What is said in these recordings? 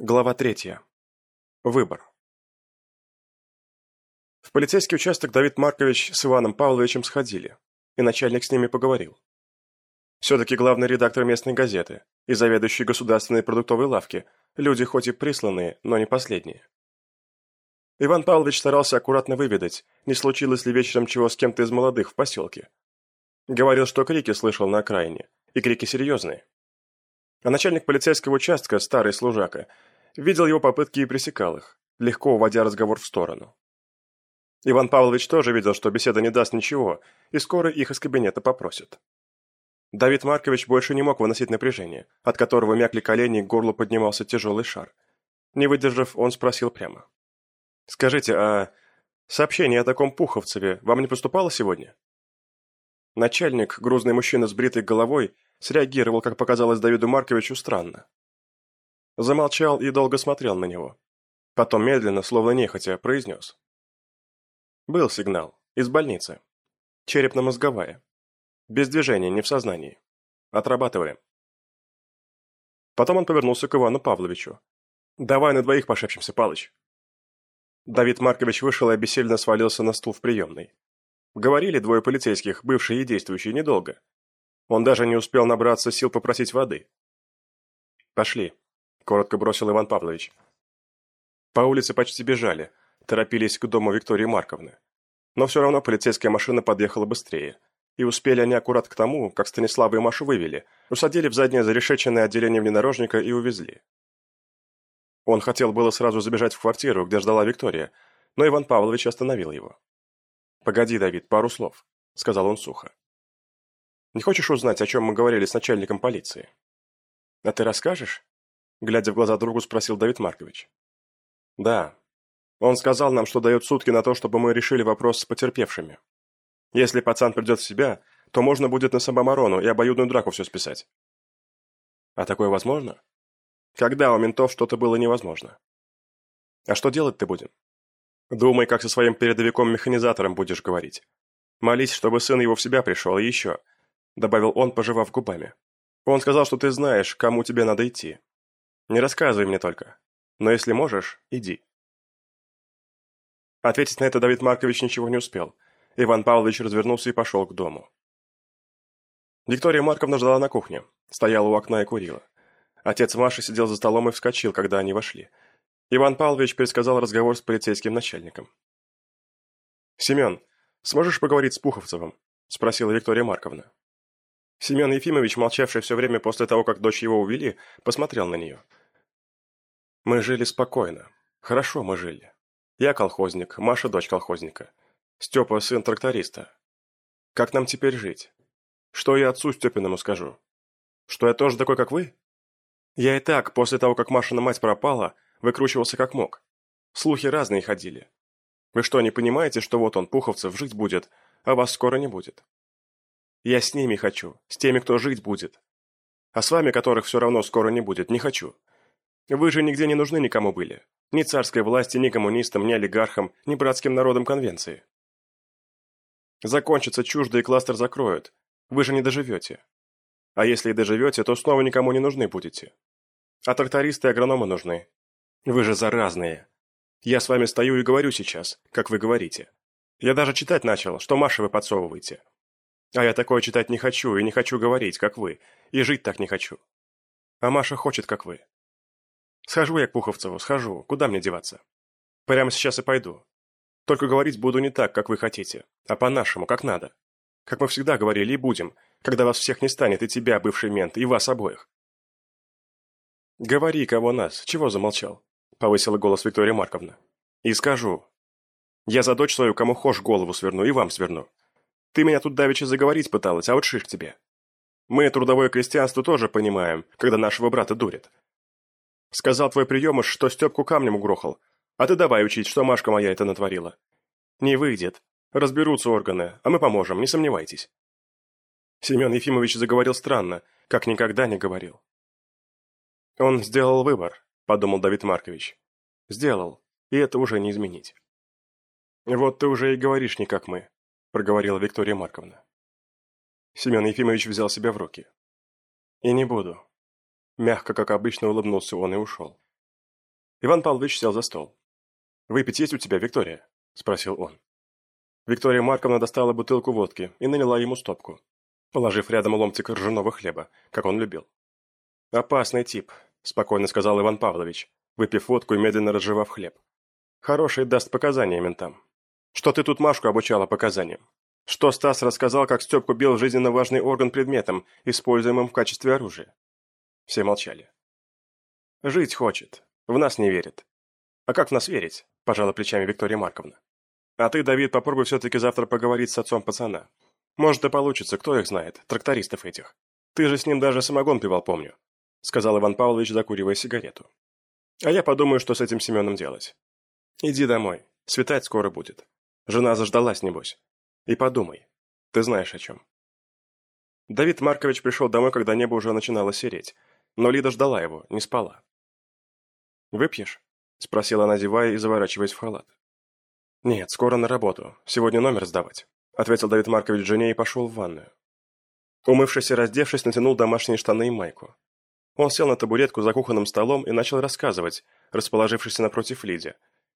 Глава третья. Выбор. В полицейский участок Давид Маркович с Иваном Павловичем сходили, и начальник с ними поговорил. Все-таки главный редактор местной газеты и заведующий государственной продуктовой лавки – люди хоть и присланные, но не последние. Иван Павлович старался аккуратно выведать, не случилось ли вечером чего с кем-то из молодых в поселке. Говорил, что крики слышал на окраине, и крики серьезные. А начальник полицейского участка, старый служака – видел его попытки и пресекал их, легко уводя разговор в сторону. Иван Павлович тоже видел, что беседа не даст ничего, и скоро их из кабинета попросят. Давид Маркович больше не мог выносить напряжение, от которого мякли колени и к горлу поднимался тяжелый шар. Не выдержав, он спросил прямо. «Скажите, а сообщение о таком Пуховцеве вам не поступало сегодня?» Начальник, грузный мужчина с бритой головой, среагировал, как показалось Давиду Марковичу, странно. Замолчал и долго смотрел на него. Потом медленно, словно нехотя, произнес. Был сигнал. Из больницы. Черепно-мозговая. Без движения, не в сознании. Отрабатываем. Потом он повернулся к Ивану Павловичу. «Давай на двоих пошепчемся, Палыч». Давид Маркович вышел и обессильно свалился на стул в приемной. Говорили двое полицейских, бывшие и действующие, недолго. Он даже не успел набраться сил попросить воды. «Пошли», коротко бросил Иван Павлович. По улице почти бежали, торопились к дому Виктории Марковны. Но все равно полицейская машина подъехала быстрее. И успели они аккурат к тому, как Станислава и Машу вывели, усадили в заднее зарешеченное отделение внедорожника и увезли. Он хотел было сразу забежать в квартиру, где ждала Виктория, но Иван Павлович остановил его. «Погоди, Давид, пару слов», — сказал он сухо. «Не хочешь узнать, о чем мы говорили с начальником полиции?» «А ты расскажешь?» Глядя в глаза другу, спросил Давид Маркович. «Да. Он сказал нам, что дает сутки на то, чтобы мы решили вопрос с потерпевшими. Если пацан придет в себя, то можно будет на самооборону и обоюдную драку все списать». «А такое возможно?» «Когда у ментов что-то было невозможно?» «А что делать ты будем?» «Думай, как со своим передовиком-механизатором будешь говорить. Молись, чтобы сын его в себя пришел, и еще», — добавил он, пожевав губами. «Он сказал, что ты знаешь, кому тебе надо идти. Не рассказывай мне только. Но если можешь, иди. Ответить на это Давид Маркович ничего не успел. Иван Павлович развернулся и пошел к дому. Виктория Марковна ждала на кухне, стояла у окна и курила. Отец Маши сидел за столом и вскочил, когда они вошли. Иван Павлович пересказал разговор с полицейским начальником. «Семен, сможешь поговорить с Пуховцевым?» – спросила Виктория Марковна. Семен Ефимович, молчавший все время после того, как дочь его увели, посмотрел на нее – мы жили спокойно. Хорошо мы жили. Я колхозник, Маша дочь колхозника. Степа сын тракториста. Как нам теперь жить? Что я отцу Степиному скажу? Что я тоже такой, как вы? Я и так, после того, как Машина мать пропала, выкручивался как мог. Слухи разные ходили. Вы что, не понимаете, что вот он, Пуховцев, жить будет, а вас скоро не будет? Я с ними хочу, с теми, кто жить будет. А с вами, которых все равно скоро не будет, не хочу. Вы же нигде не нужны никому были. Ни царской власти, ни коммунистам, ни олигархам, ни братским народам конвенции. Закончится чуждо и кластер закроют. Вы же не доживете. А если и доживете, то снова никому не нужны будете. А трактористы и агрономы нужны. Вы же заразные. Я с вами стою и говорю сейчас, как вы говорите. Я даже читать начал, что Маше вы подсовываете. А я такое читать не хочу и не хочу говорить, как вы, и жить так не хочу. А Маша хочет, как вы. Схожу я к Пуховцеву, схожу. Куда мне деваться? Прямо сейчас и пойду. Только говорить буду не так, как вы хотите, а по-нашему, как надо. Как мы всегда говорили и будем, когда вас всех не станет, и тебя, бывший мент, и вас обоих. «Говори, кого нас, чего замолчал?» — повысила голос Виктория Марковна. «И скажу. Я за дочь свою кому хошь голову сверну и вам сверну. Ты меня тут давеча заговорить пыталась, а вот шиш тебе. Мы, трудовое крестьянство, тоже понимаем, когда нашего брата дурят. Сказал твой приемыш, что Степку камнем угрохал. А ты давай учить, что Машка моя это натворила. Не выйдет. Разберутся органы, а мы поможем, не сомневайтесь. Семен Ефимович заговорил странно, как никогда не говорил. Он сделал выбор, подумал Давид Маркович. Сделал, и это уже не изменить. Вот ты уже и говоришь не как мы, проговорила Виктория Марковна. Семен Ефимович взял себя в руки. И не буду. Мягко, как обычно, улыбнулся он и ушел. Иван Павлович сел за стол. «Выпить есть у тебя, Виктория?» – спросил он. Виктория Марковна достала бутылку водки и наняла ему стопку, положив рядом ломтик ржаного хлеба, как он любил. «Опасный тип», – спокойно сказал Иван Павлович, выпив водку и медленно разжевав хлеб. «Хороший даст показания ментам. Что ты тут Машку обучала показаниям? Что Стас рассказал, как Степку бил жизненно важный орган предметом, используемым в качестве оружия?» Все молчали. «Жить хочет. В нас не верит». «А как в нас верить?» – пожала плечами Виктория Марковна. «А ты, Давид, попробуй все-таки завтра поговорить с отцом пацана. Может и получится, кто их знает, трактористов этих. Ты же с ним даже самогон пивал, помню сказал Иван Павлович, закуривая сигарету. А я подумаю, что с этим Семеном делать. Иди домой, светать скоро будет. Жена заждалась, небось. И подумай, ты знаешь о чем. Давид Маркович пришел домой, когда небо уже начинало сереть, но Лида ждала его, не спала. «Выпьешь?» – спросила она, зевая и заворачиваясь в халат. «Нет, скоро на работу. Сегодня номер сдавать», – ответил Давид Маркович жене и пошел в ванную. Умывшись и раздевшись, натянул домашние штаны и майку. Он сел на табуретку за кухонным столом и начал рассказывать, расположившись напротив Лиди,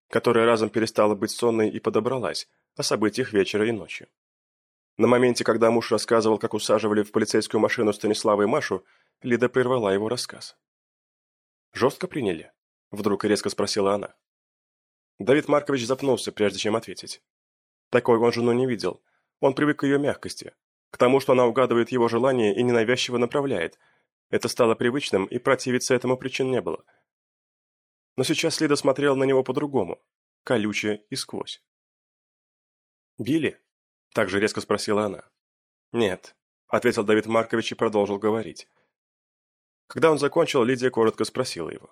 которая разом перестала быть сонной и подобралась, о событиях вечера и ночи. На моменте, когда муж рассказывал, как усаживали в полицейскую машину Станислава и Машу, Лида прервала его рассказ. «Жестко приняли?» – вдруг резко спросила она. Давид Маркович запнулся, прежде чем ответить. Такой он жену не видел. Он привык к ее мягкости, к тому, что она угадывает его желания и ненавязчиво направляет – это стало привычным, и противиться этому причин не было. Но сейчас Лида смотрела на него по-другому, колюче и сквозь. «Били?» – также резко спросила она. «Нет», – ответил Давид Маркович и продолжил говорить. Когда он закончил, Лидия коротко спросила его.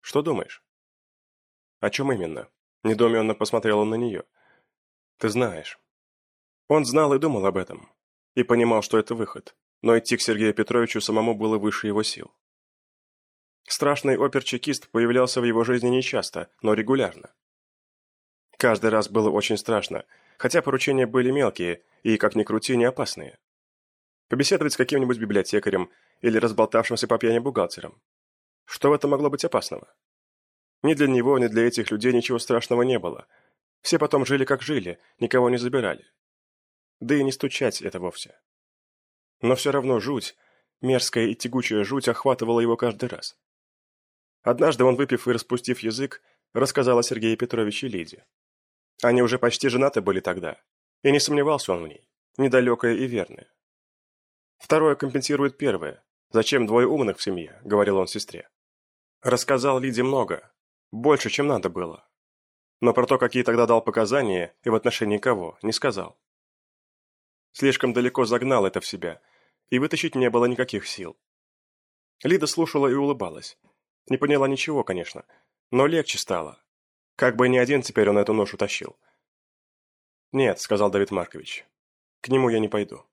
«Что думаешь?» «О чем именно?» – недоуменно посмотрела на нее. «Ты знаешь». Он знал и думал об этом, и понимал, что это выход но идти к Сергею Петровичу самому было выше его сил. Страшный опер-чекист появлялся в его жизни нечасто, но регулярно. Каждый раз было очень страшно, хотя поручения были мелкие и, как ни крути, не опасные. Побеседовать с каким-нибудь библиотекарем или разболтавшимся по пьяни бухгалтером. Что в этом могло быть опасного? Ни для него, ни для этих людей ничего страшного не было. Все потом жили как жили, никого не забирали. Да и не стучать это вовсе. Но все равно жуть, мерзкая и тягучая жуть охватывала его каждый раз. Однажды он, выпив и распустив язык, рассказал о Сергее Петровиче Лиде. Они уже почти женаты были тогда, и не сомневался он в ней, недалекая и верная. Второе компенсирует первое. «Зачем двое умных в семье?» – говорил он сестре. Рассказал Лиде много, больше, чем надо было. Но про то, какие тогда дал показания и в отношении кого, не сказал. Слишком далеко загнал это в себя – и вытащить не было никаких сил. Лида слушала и улыбалась. Не поняла ничего, конечно, но легче стало. Как бы ни один теперь он эту ношу тащил. «Нет», — сказал Давид Маркович, — «к нему я не пойду».